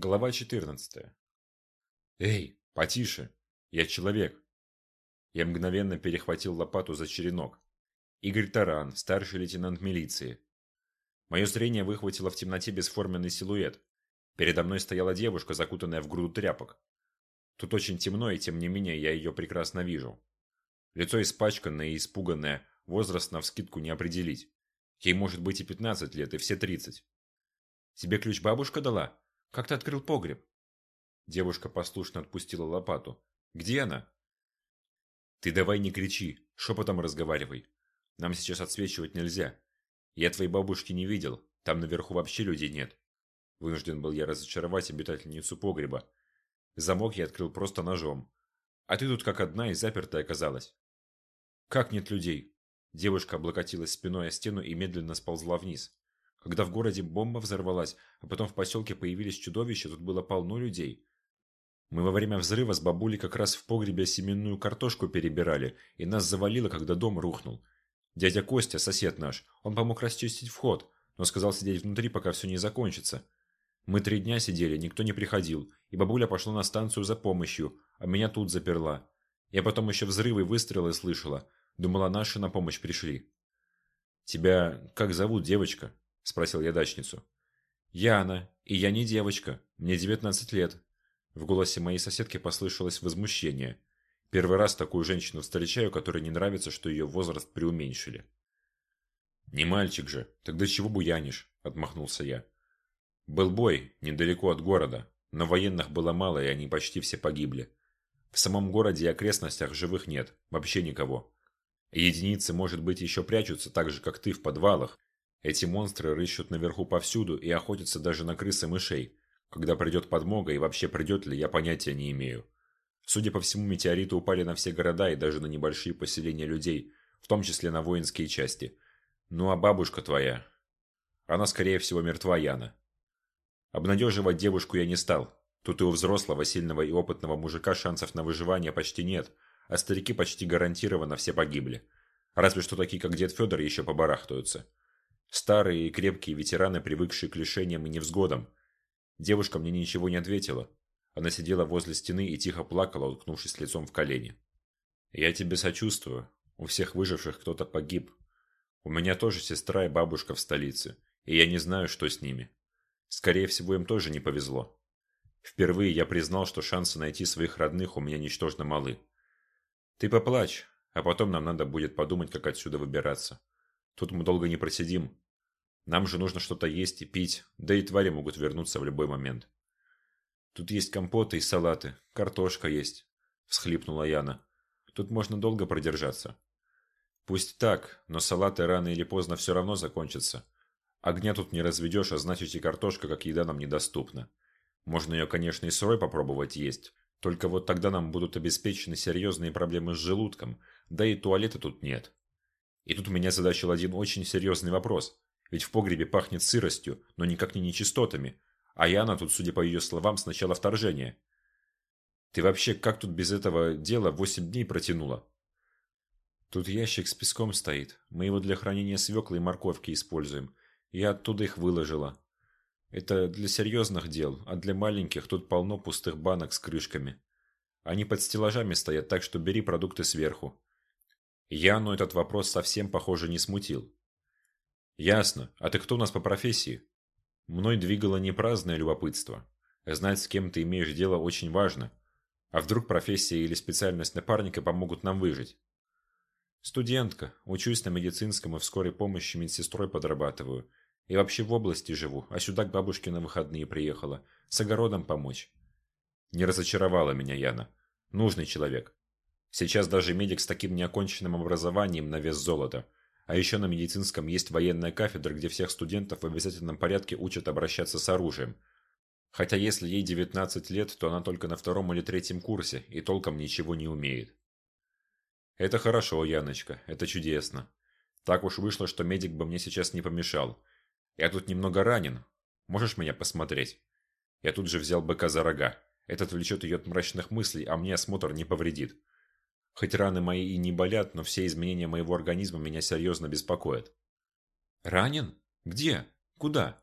Глава 14. «Эй, потише! Я человек!» Я мгновенно перехватил лопату за черенок. Игорь Таран, старший лейтенант милиции. Мое зрение выхватило в темноте бесформенный силуэт. Передо мной стояла девушка, закутанная в груду тряпок. Тут очень темно, и тем не менее я ее прекрасно вижу. Лицо испачканное и испуганное, возраст навскидку не определить. Ей может быть и 15 лет, и все 30. «Тебе ключ бабушка дала?» Как ты открыл погреб?» Девушка послушно отпустила лопату. «Где она?» «Ты давай не кричи, шепотом разговаривай. Нам сейчас отсвечивать нельзя. Я твоей бабушки не видел, там наверху вообще людей нет». Вынужден был я разочаровать обитательницу погреба. Замок я открыл просто ножом. А ты тут как одна и запертая оказалась. «Как нет людей?» Девушка облокотилась спиной о стену и медленно сползла вниз. Когда в городе бомба взорвалась, а потом в поселке появились чудовища, тут было полно людей. Мы во время взрыва с бабулей как раз в погребе семенную картошку перебирали, и нас завалило, когда дом рухнул. Дядя Костя, сосед наш, он помог расчистить вход, но сказал сидеть внутри, пока все не закончится. Мы три дня сидели, никто не приходил, и бабуля пошла на станцию за помощью, а меня тут заперла. Я потом еще взрывы и выстрелы слышала. Думала, наши на помощь пришли. «Тебя как зовут, девочка?» – спросил я дачницу. «Яна, и я не девочка, мне 19 лет». В голосе моей соседки послышалось возмущение. Первый раз такую женщину встречаю, которой не нравится, что ее возраст преуменьшили. «Не мальчик же, тогда чего буянишь?» – отмахнулся я. «Был бой, недалеко от города, но военных было мало, и они почти все погибли. В самом городе и окрестностях живых нет, вообще никого. Единицы, может быть, еще прячутся так же, как ты, в подвалах, эти монстры рыщут наверху повсюду и охотятся даже на крыс и мышей. Когда придет подмога и вообще придет ли, я понятия не имею. Судя по всему, метеориты упали на все города и даже на небольшие поселения людей, в том числе на воинские части. Ну а бабушка твоя? Она, скорее всего, мертва, Яна. Обнадеживать девушку я не стал. Тут и у взрослого, сильного и опытного мужика шансов на выживание почти нет, а старики почти гарантированно все погибли. Разве что такие, как дед Федор, еще побарахтаются. Старые и крепкие ветераны, привыкшие к лишениям и невзгодам. Девушка мне ничего не ответила. Она сидела возле стены и тихо плакала, уткнувшись лицом в колени. «Я тебе сочувствую. У всех выживших кто-то погиб. У меня тоже сестра и бабушка в столице, и я не знаю, что с ними. Скорее всего, им тоже не повезло. Впервые я признал, что шансы найти своих родных у меня ничтожно малы. Ты поплачь, а потом нам надо будет подумать, как отсюда выбираться. Тут мы долго не просидим. Нам же нужно что-то есть и пить, да и твари могут вернуться в любой момент. Тут есть компоты и салаты, картошка есть, всхлипнула Яна. Тут можно долго продержаться. Пусть так, но салаты рано или поздно все равно закончатся. Огня тут не разведешь, а значит и картошка как еда нам недоступна. Можно ее, конечно, и сырой попробовать есть, только вот тогда нам будут обеспечены серьезные проблемы с желудком, да и туалета тут нет. И тут меня задачил один очень серьезный вопрос. Ведь в погребе пахнет сыростью, но никак не нечистотами. А Яна тут, судя по ее словам, с начала вторжения. Ты вообще как тут без этого дела восемь дней протянула? Тут ящик с песком стоит. Мы его для хранения свеклы и морковки используем. Я оттуда их выложила. Это для серьезных дел, а для маленьких тут полно пустых банок с крышками. Они под стеллажами стоят, так что бери продукты сверху. Яну этот вопрос совсем, похоже, не смутил. «Ясно. А ты кто у нас по профессии?» Мной двигало не праздное любопытство. Знать, с кем ты имеешь дело, очень важно. А вдруг профессия или специальность напарника помогут нам выжить? Студентка. Учусь на медицинском и в скорой помощи медсестрой подрабатываю. И вообще в области живу, а сюда к бабушке на выходные приехала. С огородом помочь. Не разочаровала меня Яна. Нужный человек. Сейчас даже медик с таким неоконченным образованием на вес золота. А еще на медицинском есть военная кафедра, где всех студентов в обязательном порядке учат обращаться с оружием. Хотя если ей 19 лет, то она только на втором или третьем курсе и толком ничего не умеет. Это хорошо, Яночка, это чудесно. Так уж вышло, что медик бы мне сейчас не помешал. Я тут немного ранен. Можешь меня посмотреть? Я тут же взял быка за рога. Это отвлечет ее от мрачных мыслей, а мне осмотр не повредит. Хоть раны мои и не болят, но все изменения моего организма меня серьезно беспокоят. Ранен? Где? Куда?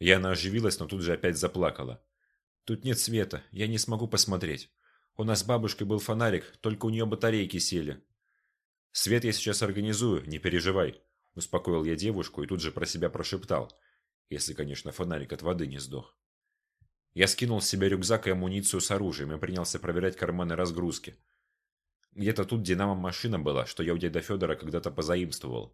Яна оживилась, но тут же опять заплакала. Тут нет света, я не смогу посмотреть. У нас с бабушкой был фонарик, только у нее батарейки сели. Свет я сейчас организую, не переживай. Успокоил я девушку и тут же про себя прошептал. Если, конечно, фонарик от воды не сдох. Я скинул с себя рюкзак и амуницию с оружием и принялся проверять карманы разгрузки. Где-то тут динамо-машина была, что я у деда Федора когда-то позаимствовал.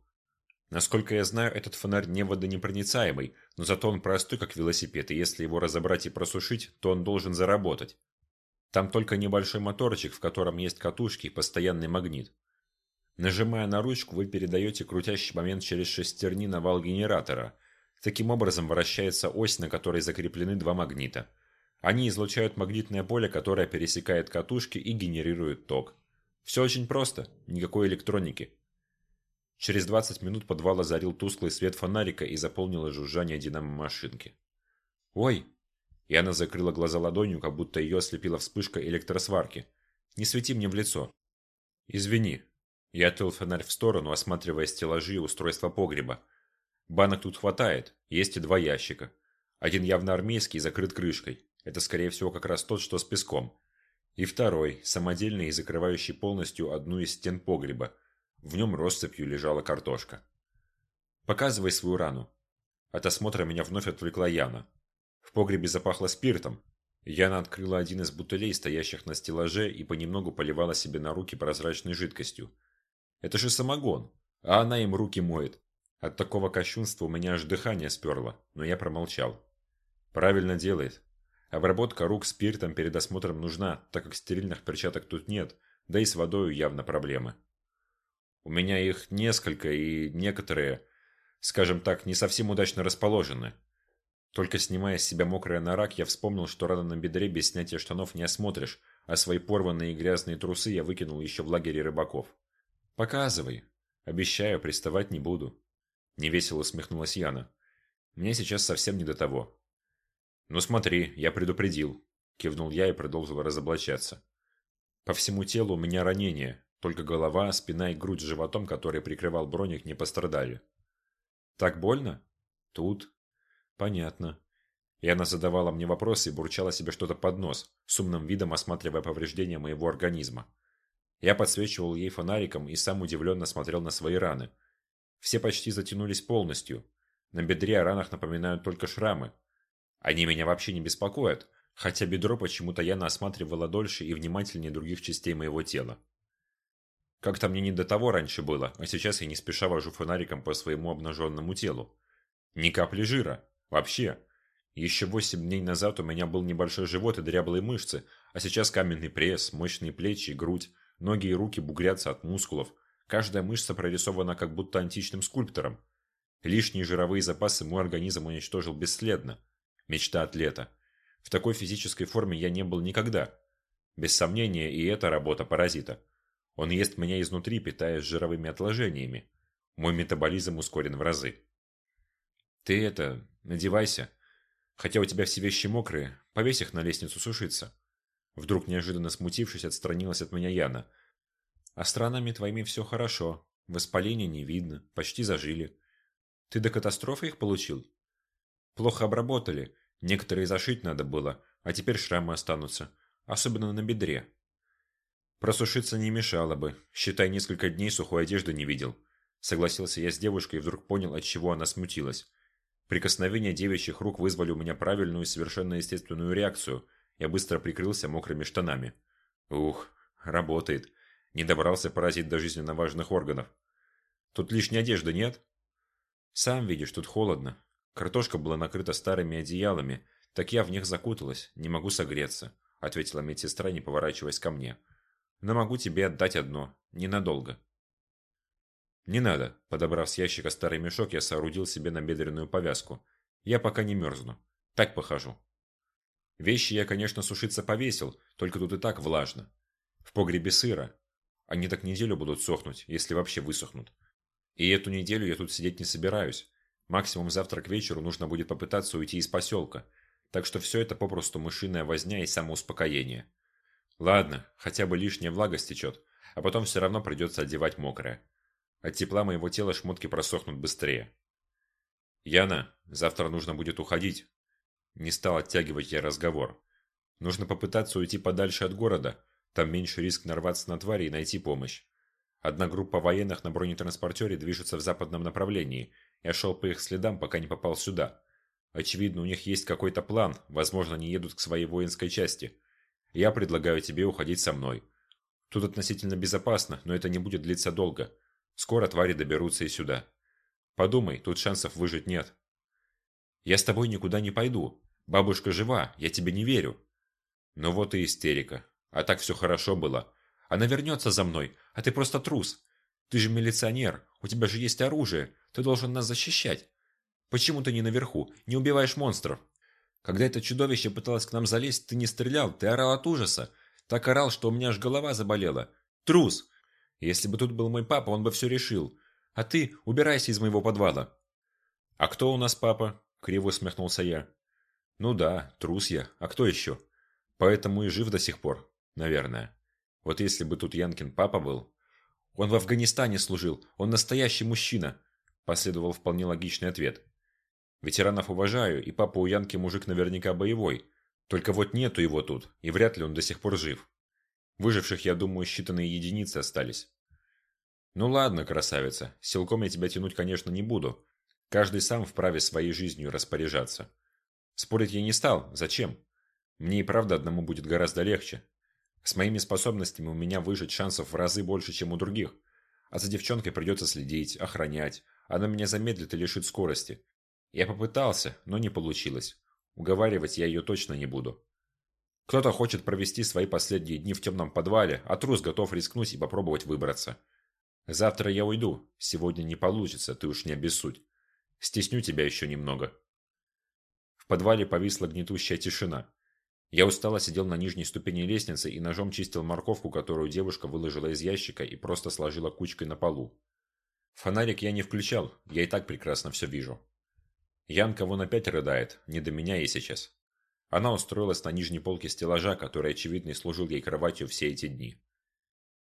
Насколько я знаю, этот фонарь не водонепроницаемый, но зато он простой, как велосипед, и если его разобрать и просушить, то он должен заработать. Там только небольшой моторчик, в котором есть катушки и постоянный магнит. Нажимая на ручку, вы передаете крутящий момент через шестерни на вал генератора. Таким образом вращается ось, на которой закреплены два магнита. Они излучают магнитное поле, которое пересекает катушки и генерирует ток. Все очень просто, никакой электроники. Через 20 минут подвал озарил тусклый свет фонарика и заполнило жужжание динамо-машинки. «Ой!» И она закрыла глаза ладонью, как будто ее ослепила вспышка электросварки. «Не свети мне в лицо!» «Извини». Я отвел фонарь в сторону, осматривая стеллажи и устройства погреба. Банок тут хватает, есть и два ящика. Один явно армейский, закрыт крышкой. Это, скорее всего, как раз тот, что с песком. И второй, самодельный и закрывающий полностью одну из стен погреба. В нем россыпью лежала картошка. «Показывай свою рану». От осмотра меня вновь отвлекла Яна. В погребе запахло спиртом. Яна открыла один из бутылей, стоящих на стеллаже, и понемногу поливала себе на руки прозрачной жидкостью. «Это же самогон, а она им руки моет». От такого кощунства у меня аж дыхание сперло, но я промолчал. «Правильно делает. Обработка рук спиртом перед осмотром нужна, так как стерильных перчаток тут нет, да и с водой явно проблемы. У меня их несколько, и некоторые, скажем так, не совсем удачно расположены. Только снимая с себя мокрый анорак, я вспомнил, что рано на бедре без снятия штанов не осмотришь, а свои порванные и грязные трусы я выкинул еще в лагере рыбаков. «Показывай. Обещаю, приставать не буду». Невесело усмехнулась Яна. «Мне сейчас совсем не до того. «Ну смотри, я предупредил», – кивнул я и продолжил разоблачаться. По всему телу у меня ранение, только голова, спина и грудь с животом, который прикрывал броник, не пострадали. «Так больно?» «Тут». «Понятно». И она задавала мне вопросы и бурчала себе что-то под нос, с умным видом осматривая повреждения моего организма. Я подсвечивал ей фонариком и сам удивленно смотрел на свои раны. Все почти затянулись полностью. На бедре о ранах напоминают только шрамы, они меня вообще не беспокоят, хотя бедро почему-то Яна осматривала дольше и внимательнее других частей моего тела. Как-то мне не до того раньше было, а сейчас я не спеша вожу фонариком по своему обнаженному телу. Ни капли жира. Вообще. Еще восемь дней назад у меня был небольшой живот и дряблые мышцы, а сейчас каменный пресс, мощные плечи грудь, ноги и руки бугрятся от мускулов. Каждая мышца прорисована как будто античным скульптором. Лишние жировые запасы мой организм уничтожил бесследно. Мечта атлета. В такой физической форме я не был никогда. Без сомнения, и эта работа паразита. Он ест меня изнутри, питаясь жировыми отложениями. Мой метаболизм ускорен в разы. Ты это, надевайся. Хотя у тебя все вещи мокрые, повесь их на лестницу сушиться. Вдруг неожиданно смутившись, отстранилась от меня Яна. А странами твоими все хорошо. Воспаления не видно, почти зажили. Ты до катастрофы их получил? Плохо обработали. Некоторые зашить надо было, а теперь шрамы останутся. Особенно на бедре. Просушиться не мешало бы. Считай, несколько дней сухой одежды не видел. Согласился я с девушкой и вдруг понял, от чего она смутилась. Прикосновения девичьих рук вызвали у меня правильную и совершенно естественную реакцию. Я быстро прикрылся мокрыми штанами. Ух, работает. Не добрался паразит до жизненно важных органов. Тут лишней одежды нет? Сам видишь, тут холодно. Картошка была накрыта старыми одеялами, так я в них закуталась, не могу согреться, ответила медсестра, не поворачиваясь ко мне. Но могу тебе отдать одно, ненадолго. Не надо, подобрав с ящика старый мешок, я соорудил себе набедренную повязку. Я пока не мерзну. Так похожу. Вещи я, конечно, сушиться повесил, только тут и так влажно. В погребе сыро. Они так неделю будут сохнуть, если вообще высохнут. И эту неделю я тут сидеть не собираюсь. Максимум завтра к вечеру нужно будет попытаться уйти из поселка. Так что все это попросту мышиная возня и самоуспокоение. Ладно, хотя бы лишняя влага стечет, а потом все равно придется одевать мокрое. От тепла моего тела шмотки просохнут быстрее. Яна, завтра нужно будет уходить. Не стал оттягивать я разговор. Нужно попытаться уйти подальше от города. Там меньше риск нарваться на твари и найти помощь. Одна группа военных на бронетранспортере движется в западном направлении. Я шел по их следам, пока не попал сюда. Очевидно, у них есть какой-то план, возможно, они едут к своей воинской части. Я предлагаю тебе уходить со мной. Тут относительно безопасно, но это не будет длиться долго. Скоро твари доберутся и сюда. Подумай, тут шансов выжить нет. Я с тобой никуда не пойду. Бабушка жива, я тебе не верю. Ну вот и истерика. А так все хорошо было. Она вернется за мной, а ты просто трус. Ты же милиционер, у тебя же есть оружие, ты должен нас защищать. Почему ты не наверху, не убиваешь монстров? Когда это чудовище пыталось к нам залезть, ты не стрелял, ты орал от ужаса. Так орал, что у меня аж голова заболела. Трус! Если бы тут был мой папа, он бы все решил. А ты убирайся из моего подвала. А кто у нас папа? Криво усмехнулся я. Ну да, трус я. А кто еще? Поэтому и жив до сих пор, наверное. Вот если бы тут Янкин папа был... Он в Афганистане служил, он настоящий мужчина, последовал вполне логичный ответ. Ветеранов уважаю, и папа у Янки мужик наверняка боевой. Только вот нету его тут, и вряд ли он до сих пор жив. Выживших, я думаю, считанные единицы остались. Ну ладно, красавица, силком я тебя тянуть, конечно, не буду. Каждый сам вправе своей жизнью распоряжаться. Спорить я не стал, зачем? Мне и правда одному будет гораздо легче. С моими способностями у меня выжить шансов в разы больше, чем у других. А за девчонкой придется следить, охранять. Она меня замедлит и лишит скорости. Я попытался, но не получилось. Уговаривать я ее точно не буду. Кто-то хочет провести свои последние дни в темном подвале, а трус готов рискнуть и попробовать выбраться. Завтра я уйду. Сегодня не получится, ты уж не обессудь. Стесню тебя еще немного. В подвале повисла гнетущая тишина. Я устало сидел на нижней ступени лестницы и ножом чистил морковку, которую девушка выложила из ящика и просто сложила кучкой на полу. Фонарик я не включал, я и так прекрасно все вижу. Янка вон опять рыдает, не до меня ей сейчас. Она устроилась на нижней полке стеллажа, который, очевидно, служил ей кроватью все эти дни.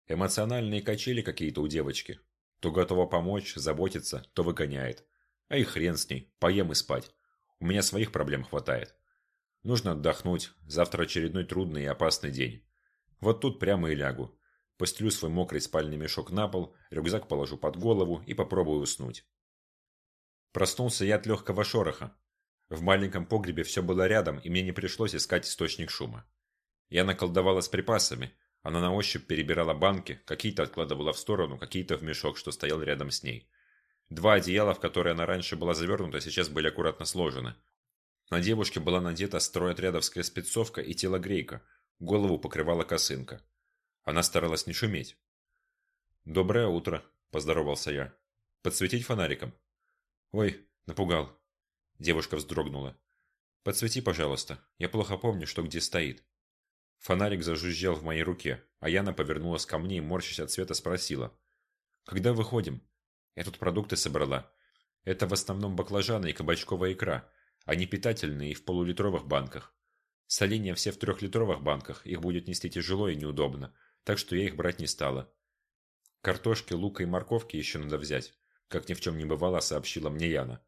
Эмоциональные качели какие-то у девочки. То готова помочь, заботиться, то выгоняет. А и хрен с ней, поем и спать. У меня своих проблем хватает. Нужно отдохнуть. Завтра очередной трудный и опасный день. Вот тут прямо и лягу. Постелю свой мокрый спальный мешок на пол, рюкзак положу под голову и попробую уснуть. Проснулся я от легкого шороха. В маленьком погребе все было рядом, и мне не пришлось искать источник шума. Я наколдовала с припасами. Она на ощупь перебирала банки, какие-то откладывала в сторону, какие-то в мешок, что стоял рядом с ней. Два одеяла, в которые она раньше была завернута, сейчас были аккуратно сложены. На девушке была надета стройотрядовская спецовка и телогрейка, голову покрывала косынка. Она старалась не шуметь. «Доброе утро», – поздоровался я. «Подсветить фонариком?» «Ой, напугал». Девушка вздрогнула. «Подсвети, пожалуйста. Я плохо помню, что где стоит». Фонарик зажужжал в моей руке, а Яна повернулась ко мне и, морщась от света, спросила. «Когда выходим?» «Я тут продукты собрала. Это в основном баклажаны и кабачковая икра. Они питательные и в полулитровых банках. Соленья все в трехлитровых банках, их будет нести тяжело и неудобно, так что я их брать не стала. Картошки, лука и морковки еще надо взять, как ни в чем не бывало, сообщила мне Яна.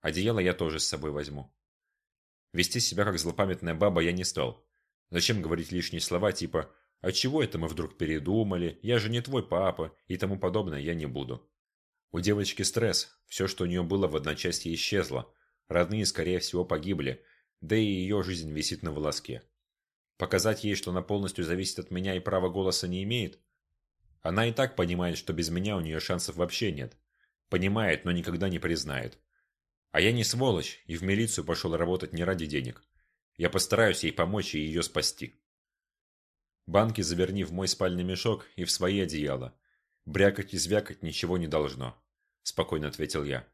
Одеяло я тоже с собой возьму. Вести себя как злопамятная баба я не стал. Зачем говорить лишние слова типа «А чего это мы вдруг передумали? Я же не твой папа» и тому подобное я не буду. У девочки стресс, все, что у нее было в одночасье исчезло, Родные, скорее всего, погибли, да и ее жизнь висит на волоске. Показать ей, что она полностью зависит от меня и права голоса не имеет? Она и так понимает, что без меня у нее шансов вообще нет. Понимает, но никогда не признает. А я не сволочь и в милицию пошел работать не ради денег. Я постараюсь ей помочь и ее спасти. Банки заверни в мой спальный мешок и в свои одеяла. Брякать и звякать ничего не должно, спокойно ответил я.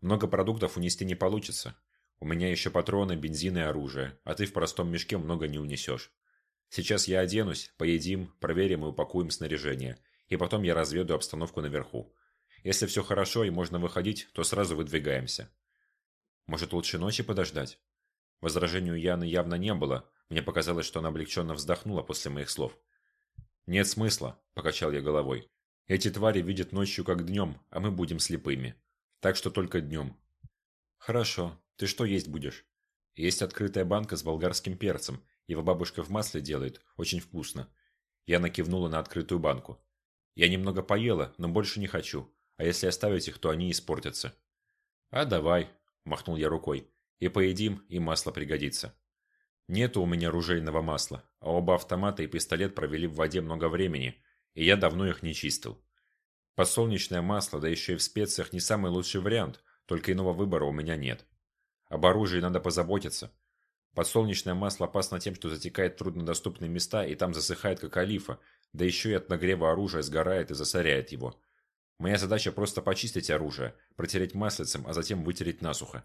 Много продуктов унести не получится. У меня еще патроны, бензин и оружие, а ты в простом мешке много не унесешь. Сейчас я оденусь, поедим, проверим и упакуем снаряжение, и потом я разведу обстановку наверху. Если все хорошо и можно выходить, то сразу выдвигаемся. Может, лучше ночи подождать? Возражению Яны явно не было. Мне показалось, что она облегченно вздохнула после моих слов. «Нет смысла», – покачал я головой. «Эти твари видят ночью как днем, а мы будем слепыми. Так что только днем. Хорошо. Ты что есть будешь? Есть открытая банка с болгарским перцем, его бабушка в масле делает, очень вкусно. Я накивнула на открытую банку. Я немного поела, но больше не хочу, а если оставить их, то они испортятся. А давай, махнул я рукой, и поедим, и масло пригодится. Нету у меня ружейного масла, а оба автомата и пистолет провели в воде много времени, и я давно их не чистил. Подсолнечное масло, да еще и в специях, не самый лучший вариант, только иного выбора у меня нет. Об оружии надо позаботиться. Подсолнечное масло опасно тем, что затекает в труднодоступные места и там засыхает как олифа, да еще и от нагрева оружия сгорает и засоряет его. Моя задача просто почистить оружие, протереть маслицем, а затем вытереть насухо.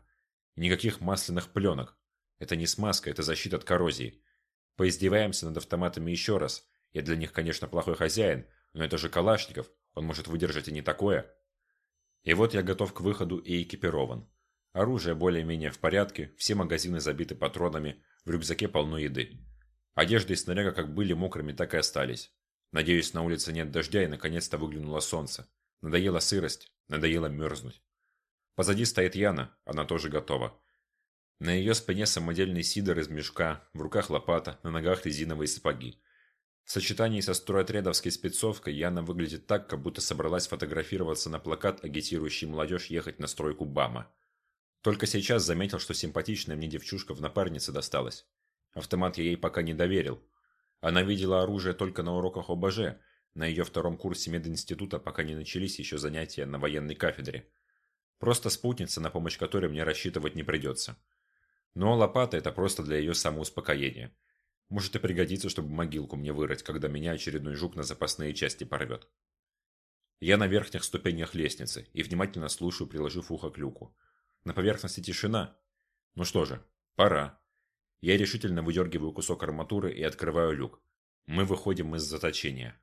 Никаких масляных пленок. Это не смазка, это защита от коррозии. Поиздеваемся над автоматами еще раз. Я для них, конечно, плохой хозяин, но это же Калашников, он может выдержать и не такое. И вот я готов к выходу и экипирован. Оружие более-менее в порядке, все магазины забиты патронами, в рюкзаке полно еды. Одежда и снаряга как были мокрыми, так и остались. Надеюсь, на улице нет дождя и наконец-то выглянуло солнце. Надоела сырость, надоело мерзнуть. Позади стоит Яна, она тоже готова. На ее спине самодельный сидор из мешка, в руках лопата, на ногах резиновые сапоги. В сочетании со стройотрядовской спецовкой Яна выглядит так, как будто собралась фотографироваться на плакат, агитирующий молодежь ехать на стройку БАМа. Только сейчас заметил, что симпатичная мне девчушка в напарнице досталась. Автомат я ей пока не доверил. Она видела оружие только на уроках ОБЖ, на ее втором курсе мединститута пока не начались еще занятия на военной кафедре. Просто спутница, на помощь которой мне рассчитывать не придется. Но лопата – это просто для ее самоуспокоения. Может и пригодится, чтобы могилку мне вырыть, когда меня очередной жук на запасные части порвет. Я на верхних ступенях лестницы и внимательно слушаю, приложив ухо к люку. На поверхности тишина. Ну что же, пора. Я решительно выдергиваю кусок арматуры и открываю люк. Мы выходим из заточения.